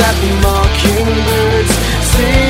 at mockingbirds sing